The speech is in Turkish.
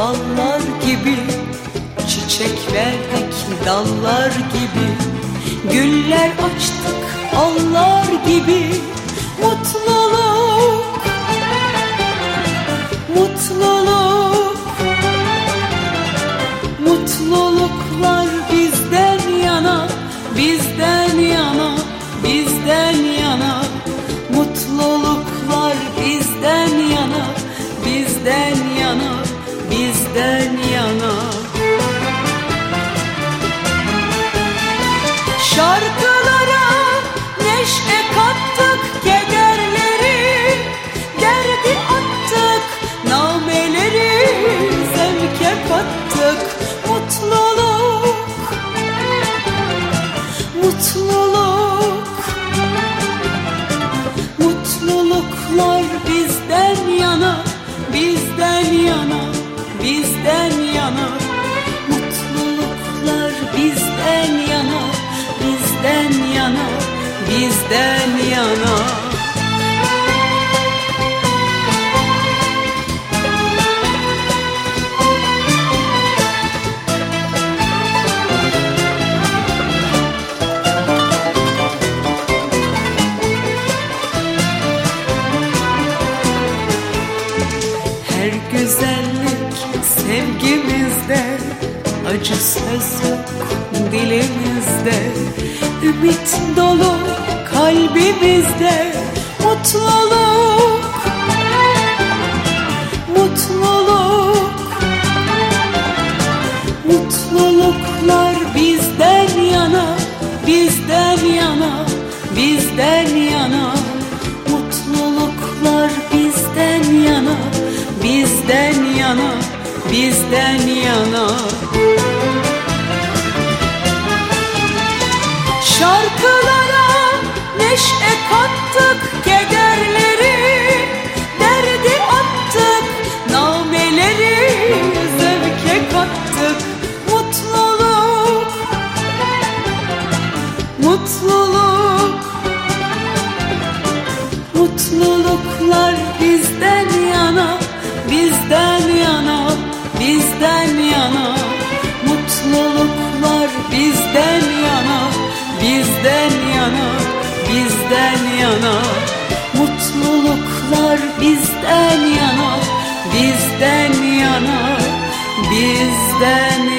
ballar gibi Çiçeklerdeki dallar gibi. Güller açtık allar gibi. Mutluluk Mutluluk Mutluluk. Mutluluklar bizden yana Bizden yana Bizden yana. Mutluluklar bizden yana Bizden yana Bizden yana güzellik sevgimizde Acı söz dilimizde. Ümit dolu kalbimizde Mutluluk Mutluluk. Mutluluklar bizden yana Bizden yana Bizden yana Bizden yana Bizden yana. Şarkılara neşe kattık kederleri Derdi attık nameleri Zevke kattık. Mutluluk Mutluluk Mutluluklar bizden Bizden yana Bizden yana. Mutluluklar bizden yana Bizden yana Bizden yana. Mutluluklar bizden yana Bizden yana Bizden